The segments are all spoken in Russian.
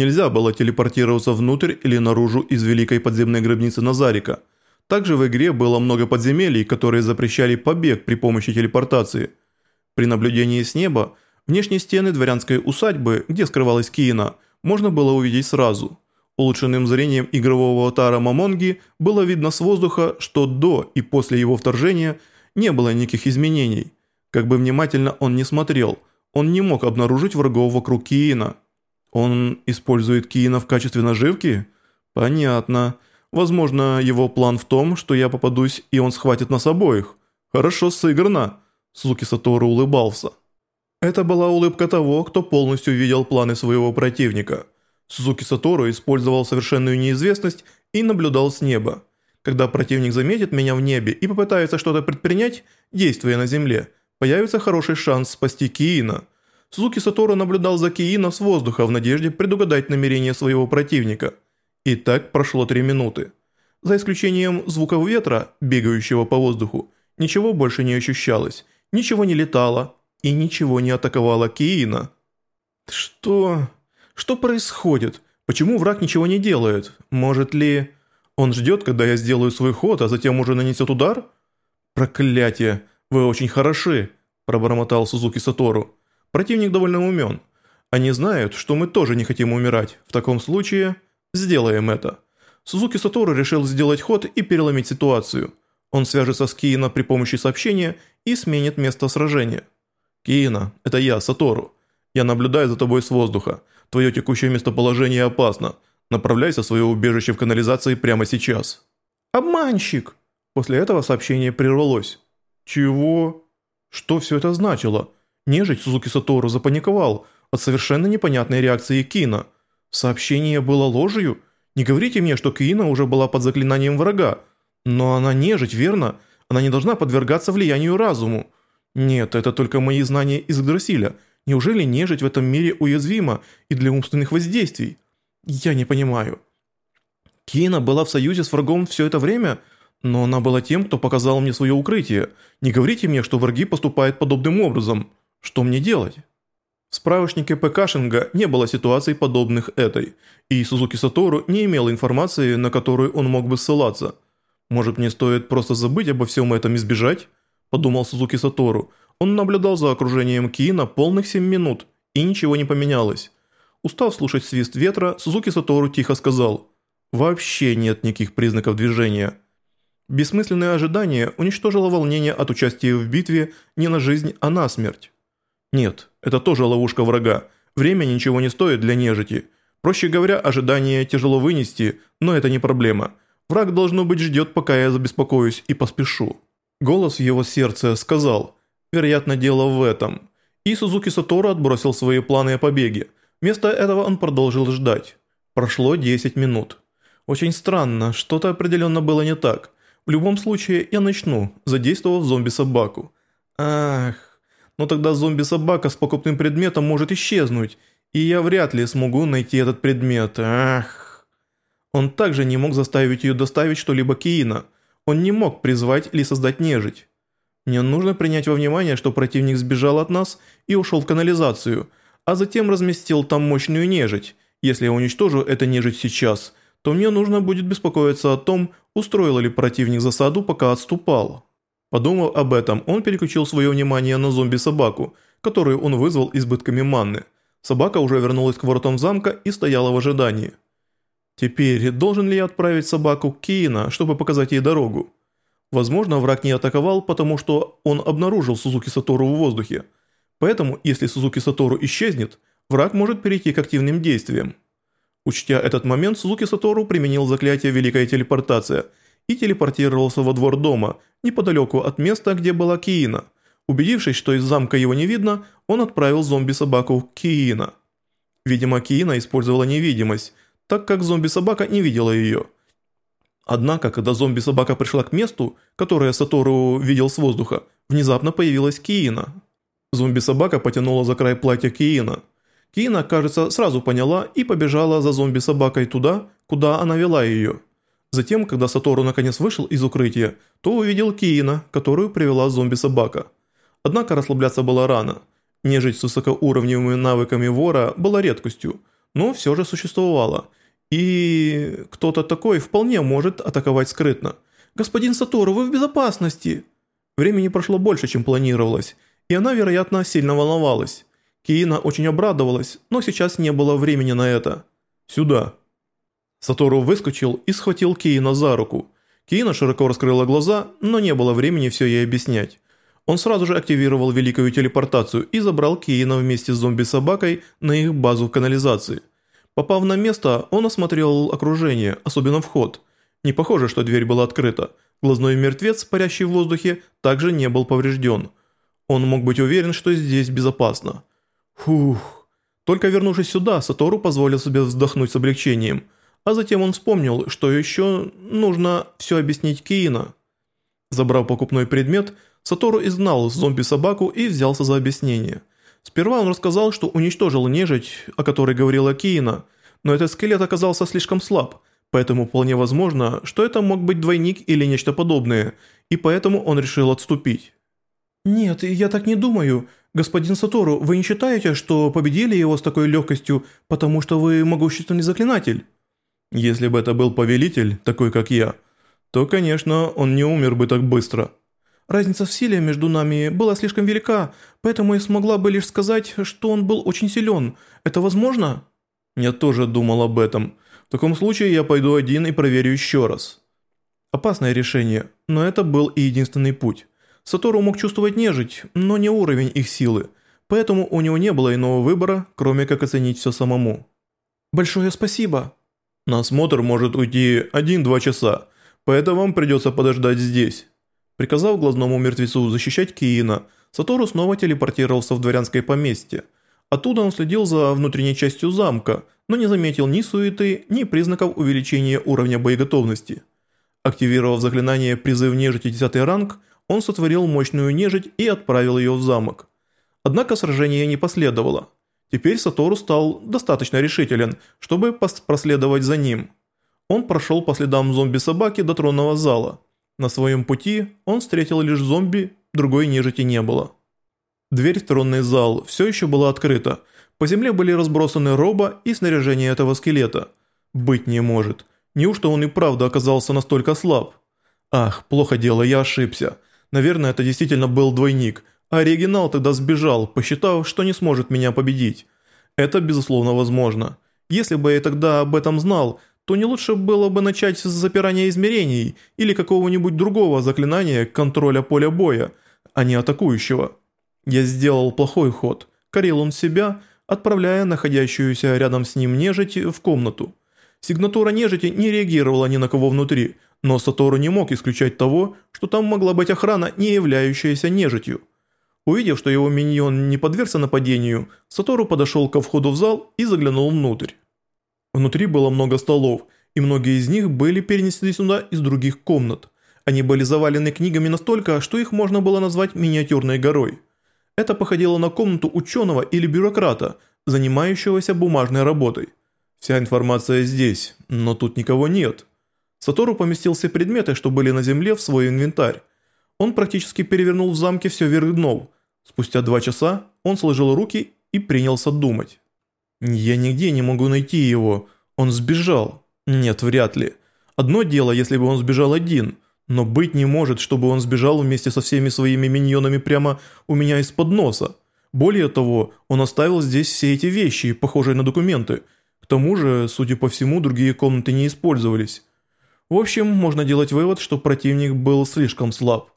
Нельзя было телепортироваться внутрь или наружу из великой подземной гробницы Назарика. Также в игре было много подземелий, которые запрещали побег при помощи телепортации. При наблюдении с неба внешние стены дворянской усадьбы, где скрывалась Киина, можно было увидеть сразу. Улучшенным зрением игрового аватара Мамонги было видно с воздуха, что до и после его вторжения не было никаких изменений. Как бы внимательно он не смотрел, он не мог обнаружить врагов вокруг Киина. Он использует Киина в качестве наживки? Понятно. Возможно, его план в том, что я попадусь и он схватит нас обоих. Хорошо сыграно. Сузуки Сатору улыбался. Это была улыбка того, кто полностью видел планы своего противника. Сузуки Сатору использовал совершенную неизвестность и наблюдал с неба. Когда противник заметит меня в небе и попытается что-то предпринять, действуя на земле, появится хороший шанс спасти Киина. Сузуки Сатору наблюдал за Киина с воздуха в надежде предугадать намерения своего противника. И так прошло три минуты. За исключением звуков ветра, бегающего по воздуху, ничего больше не ощущалось, ничего не летало и ничего не атаковало Киина. Что? Что происходит? Почему враг ничего не делает? Может ли... Он ждет, когда я сделаю свой ход, а затем уже нанесет удар? Проклятие! Вы очень хороши, пробормотал Сузуки Сатору. Противник довольно умен. Они знают, что мы тоже не хотим умирать. В таком случае сделаем это. Сузуки Сатору решил сделать ход и переломить ситуацию. Он свяжется с Киина при помощи сообщения и сменит место сражения. Киина, это я, Сатору. Я наблюдаю за тобой с воздуха. Твое текущее местоположение опасно. Направляйся в свое убежище в канализации прямо сейчас. Обманщик! После этого сообщение прервалось. Чего? Что все это значило? Нежить Сузуки Сатору запаниковал от совершенно непонятной реакции Кина. Сообщение было ложью? Не говорите мне, что Кина уже была под заклинанием врага. Но она нежить, верно? Она не должна подвергаться влиянию разуму. Нет, это только мои знания из Гдрасиля. Неужели нежить в этом мире уязвима и для умственных воздействий? Я не понимаю. Кина была в союзе с врагом все это время, но она была тем, кто показал мне свое укрытие. Не говорите мне, что враги поступают подобным образом. Что мне делать? В справочнике ПКшинга не было ситуаций подобных этой, и Сузуки Сатору не имел информации, на которую он мог бы ссылаться. Может мне стоит просто забыть обо всем этом и сбежать? Подумал Сузуки Сатору. Он наблюдал за окружением Киина полных 7 минут, и ничего не поменялось. Устав слушать свист ветра, Сузуки Сатору тихо сказал «Вообще нет никаких признаков движения». Бессмысленное ожидание уничтожило волнение от участия в битве не на жизнь, а на смерть. Нет, это тоже ловушка врага. Время ничего не стоит для нежити. Проще говоря, ожидание тяжело вынести, но это не проблема. Враг, должно быть, ждет, пока я забеспокоюсь и поспешу. Голос его сердце сказал, вероятно, дело в этом. И Сузуки Сатору отбросил свои планы о побеге. Вместо этого он продолжил ждать. Прошло 10 минут. Очень странно, что-то определенно было не так. В любом случае, я начну, задействовав зомби-собаку. Ах, но тогда зомби-собака с покупным предметом может исчезнуть, и я вряд ли смогу найти этот предмет. Ах. Он также не мог заставить ее доставить что-либо Киина. Он не мог призвать или создать нежить. Мне нужно принять во внимание, что противник сбежал от нас и ушел в канализацию, а затем разместил там мощную нежить. Если я уничтожу эту нежить сейчас, то мне нужно будет беспокоиться о том, устроил ли противник засаду, пока отступал. Подумав об этом, он переключил свое внимание на зомби-собаку, которую он вызвал избытками манны. Собака уже вернулась к воротам замка и стояла в ожидании. Теперь, должен ли я отправить собаку Киина, чтобы показать ей дорогу? Возможно, враг не атаковал, потому что он обнаружил Сузуки Сатору в воздухе. Поэтому, если Сузуки Сатору исчезнет, враг может перейти к активным действиям. Учтя этот момент, Сузуки Сатору применил заклятие «Великая телепортация» и телепортировался во двор дома, неподалеку от места, где была Киина. Убедившись, что из замка его не видно, он отправил зомби-собаку к Киина. Видимо, Киина использовала невидимость, так как зомби-собака не видела ее. Однако, когда зомби-собака пришла к месту, которое Сатору видел с воздуха, внезапно появилась Киина. Зомби-собака потянула за край платья Киина. Киина, кажется, сразу поняла и побежала за зомби-собакой туда, куда она вела ее. Затем, когда Сатору наконец вышел из укрытия, то увидел Киина, которую привела зомби-собака. Однако расслабляться было рано. Нежить с высокоуровневыми навыками вора была редкостью, но все же существовала. И кто-то такой вполне может атаковать скрытно. «Господин Сатору, вы в безопасности!» Времени прошло больше, чем планировалось, и она, вероятно, сильно волновалась. Киина очень обрадовалась, но сейчас не было времени на это. «Сюда!» Сатору выскочил и схватил Киина за руку. Киина широко раскрыла глаза, но не было времени все ей объяснять. Он сразу же активировал великую телепортацию и забрал Киина вместе с зомби-собакой на их базу в канализации. Попав на место, он осмотрел окружение, особенно вход. Не похоже, что дверь была открыта. Глазной мертвец, парящий в воздухе, также не был поврежден. Он мог быть уверен, что здесь безопасно. Фух. Только вернувшись сюда, Сатору позволил себе вздохнуть с облегчением. А затем он вспомнил, что еще нужно все объяснить Киина. Забрав покупной предмет, Сатору изгнал зомби-собаку и взялся за объяснение. Сперва он рассказал, что уничтожил нежить, о которой говорила Киина, но этот скелет оказался слишком слаб, поэтому вполне возможно, что это мог быть двойник или нечто подобное, и поэтому он решил отступить. «Нет, я так не думаю. Господин Сатору, вы не считаете, что победили его с такой легкостью, потому что вы могущественный заклинатель?» «Если бы это был повелитель, такой как я, то, конечно, он не умер бы так быстро». Разница в силе между нами была слишком велика, поэтому я смогла бы лишь сказать, что он был очень силен. Это возможно?» «Я тоже думал об этом. В таком случае я пойду один и проверю еще раз». Опасное решение, но это был и единственный путь. Сатору мог чувствовать нежить, но не уровень их силы, поэтому у него не было иного выбора, кроме как оценить все самому. «Большое спасибо». «На осмотр может уйти один-два часа, поэтому вам придется подождать здесь». Приказав глазному мертвецу защищать Киина, Сатору снова телепортировался в дворянское поместье. Оттуда он следил за внутренней частью замка, но не заметил ни суеты, ни признаков увеличения уровня боеготовности. Активировав заклинание «Призыв нежити 10 ранг», он сотворил мощную нежить и отправил ее в замок. Однако сражение не последовало. Теперь Сатору стал достаточно решителен, чтобы проследовать за ним. Он прошел по следам зомби-собаки до тронного зала – на своем пути он встретил лишь зомби, другой нежити не было. Дверь в тронный зал все еще была открыта. По земле были разбросаны роба и снаряжение этого скелета. Быть не может. Неужто он и правда оказался настолько слаб? Ах, плохо дело, я ошибся. Наверное, это действительно был двойник, оригинал тогда сбежал, посчитав, что не сможет меня победить. Это безусловно возможно. Если бы я тогда об этом знал, то не лучше было бы начать с запирания измерений или какого-нибудь другого заклинания контроля поля боя, а не атакующего. Я сделал плохой ход, корил он себя, отправляя находящуюся рядом с ним нежить в комнату. Сигнатура нежити не реагировала ни на кого внутри, но Сатору не мог исключать того, что там могла быть охрана, не являющаяся нежитью. Увидев, что его миньон не подвергся нападению, Сатору подошел ко входу в зал и заглянул внутрь. Внутри было много столов, и многие из них были перенесены сюда из других комнат. Они были завалены книгами настолько, что их можно было назвать миниатюрной горой. Это походило на комнату ученого или бюрократа, занимающегося бумажной работой. Вся информация здесь, но тут никого нет. Сатору поместил все предметы, что были на земле, в свой инвентарь. Он практически перевернул в замке все вверх дном. Спустя два часа он сложил руки и принялся думать. «Я нигде не могу найти его. Он сбежал». «Нет, вряд ли. Одно дело, если бы он сбежал один, но быть не может, чтобы он сбежал вместе со всеми своими миньонами прямо у меня из-под носа. Более того, он оставил здесь все эти вещи, похожие на документы. К тому же, судя по всему, другие комнаты не использовались. В общем, можно делать вывод, что противник был слишком слаб.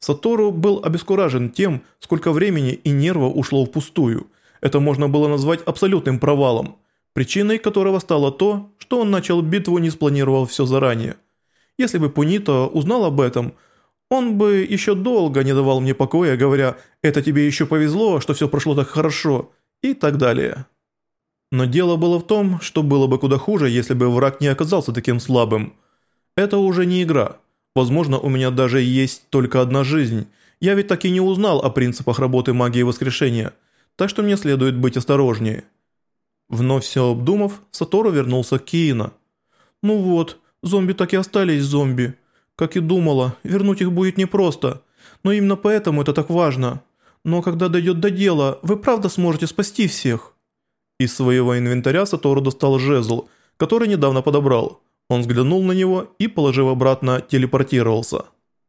Сатору был обескуражен тем, сколько времени и нерва ушло впустую – это можно было назвать абсолютным провалом, причиной которого стало то, что он начал битву, не спланировав все заранее. Если бы Пунито узнал об этом, он бы еще долго не давал мне покоя, говоря «это тебе еще повезло, что все прошло так хорошо» и так далее. Но дело было в том, что было бы куда хуже, если бы враг не оказался таким слабым. Это уже не игра. Возможно, у меня даже есть только одна жизнь. Я ведь так и не узнал о принципах работы магии воскрешения – так что мне следует быть осторожнее». Вновь все обдумав, Сатору вернулся к Киина. «Ну вот, зомби так и остались зомби. Как и думала, вернуть их будет непросто. Но именно поэтому это так важно. Но когда дойдет до дела, вы правда сможете спасти всех?» Из своего инвентаря Сатору достал жезл, который недавно подобрал. Он взглянул на него и, положив обратно, телепортировался.